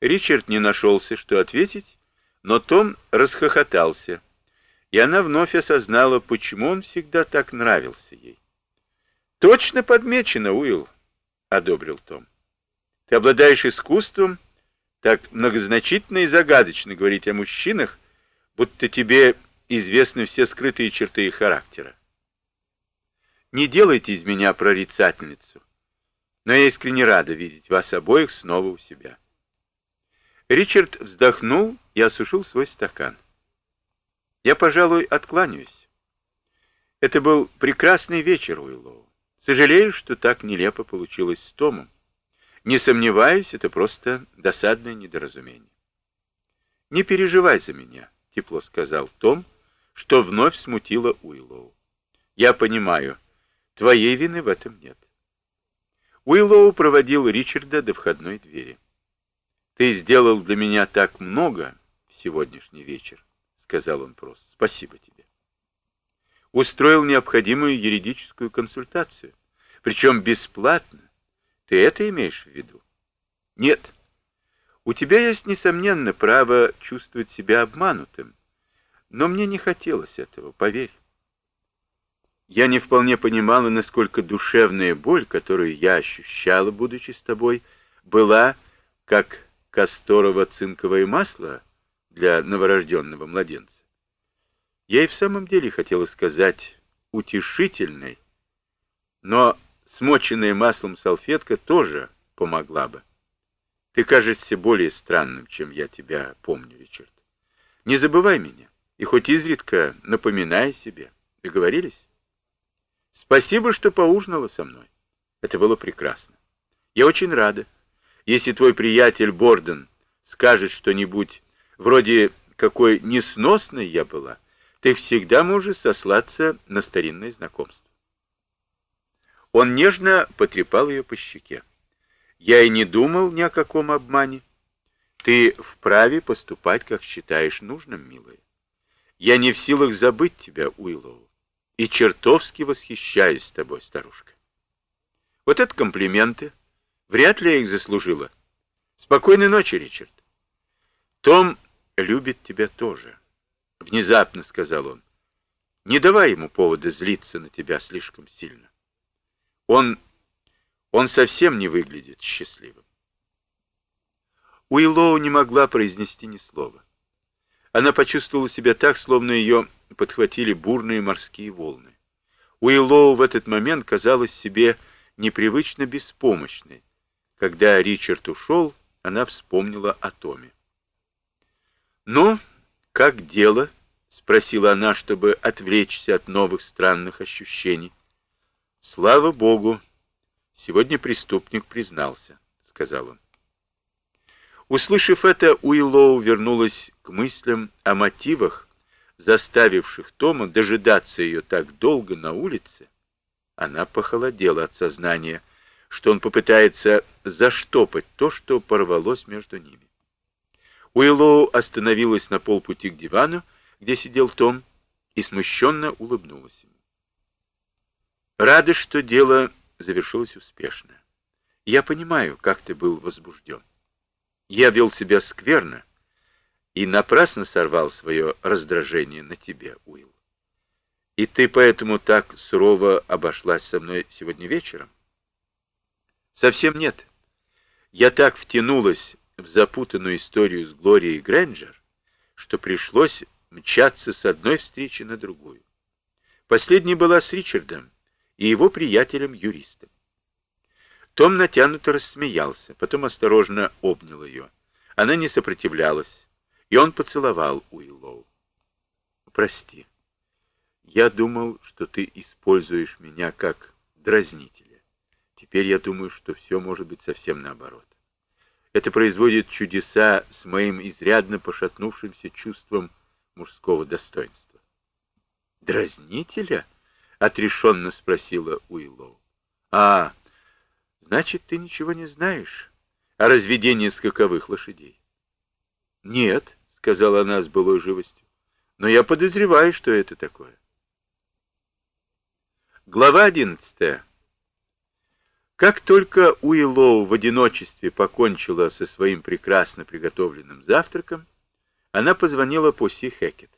Ричард не нашелся, что ответить, но Том расхохотался, и она вновь осознала, почему он всегда так нравился ей. «Точно подмечено, Уилл», — одобрил Том. «Ты обладаешь искусством так многозначительно и загадочно говорить о мужчинах, будто тебе известны все скрытые черты их характера. Не делайте из меня прорицательницу, но я искренне рада видеть вас обоих снова у себя». Ричард вздохнул и осушил свой стакан. «Я, пожалуй, откланяюсь. Это был прекрасный вечер, Уиллоу. Сожалею, что так нелепо получилось с Томом. Не сомневаюсь, это просто досадное недоразумение. «Не переживай за меня», — тепло сказал Том, что вновь смутило Уиллоу. «Я понимаю, твоей вины в этом нет». Уиллоу проводил Ричарда до входной двери. «Ты сделал для меня так много в сегодняшний вечер», — сказал он просто. «Спасибо тебе». Устроил необходимую юридическую консультацию, причем бесплатно. Ты это имеешь в виду? Нет. У тебя есть, несомненно, право чувствовать себя обманутым, но мне не хотелось этого, поверь. Я не вполне понимала, насколько душевная боль, которую я ощущала, будучи с тобой, была, как касторово цинковое масло для новорожденного младенца. Я и в самом деле хотела сказать утешительной, но смоченная маслом салфетка тоже помогла бы. Ты кажешься более странным, чем я тебя помню, Ричард. Не забывай меня, и хоть изредка напоминай себе. Договорились? Спасибо, что поужинала со мной. Это было прекрасно. Я очень рада. Если твой приятель Борден скажет что-нибудь вроде «какой несносной я была», ты всегда можешь сослаться на старинное знакомство. Он нежно потрепал ее по щеке. Я и не думал ни о каком обмане. Ты вправе поступать, как считаешь нужным, милая. Я не в силах забыть тебя, Уиллоу, и чертовски восхищаюсь тобой, старушка. Вот это комплименты. Вряд ли я их заслужила. Спокойной ночи, Ричард. Том любит тебя тоже. Внезапно сказал он. Не давай ему повода злиться на тебя слишком сильно. Он... он совсем не выглядит счастливым. Уиллоу не могла произнести ни слова. Она почувствовала себя так, словно ее подхватили бурные морские волны. Уиллоу в этот момент казалась себе непривычно беспомощной, когда Ричард ушел, она вспомнила о Томе. «Ну, как дело?» — спросила она, чтобы отвлечься от новых странных ощущений. «Слава Богу! Сегодня преступник признался», — сказал он. Услышав это, Уиллоу вернулась к мыслям о мотивах, заставивших Тома дожидаться ее так долго на улице. Она похолодела от сознания, что он попытается заштопать то, что порвалось между ними. Уиллоу остановилась на полпути к дивану, где сидел Том, и смущенно улыбнулась ему. Рада, что дело завершилось успешно. Я понимаю, как ты был возбужден. Я вел себя скверно и напрасно сорвал свое раздражение на тебе, Уилл. И ты поэтому так сурово обошлась со мной сегодня вечером? Совсем нет. Я так втянулась в запутанную историю с Глорией Грэнджер, что пришлось мчаться с одной встречи на другую. Последняя была с Ричардом и его приятелем-юристом. Том натянуто рассмеялся, потом осторожно обнял ее. Она не сопротивлялась, и он поцеловал Уиллоу. «Прости, я думал, что ты используешь меня как дразнитель. Теперь я думаю, что все может быть совсем наоборот. Это производит чудеса с моим изрядно пошатнувшимся чувством мужского достоинства. «Дразнителя?» — отрешенно спросила Уиллоу. «А, значит, ты ничего не знаешь о разведении скаковых лошадей?» «Нет», — сказала она с былой живостью, — «но я подозреваю, что это такое». Глава одиннадцатая. Как только Уиллоу в одиночестве покончила со своим прекрасно приготовленным завтраком, она позвонила Пусси Хэкет.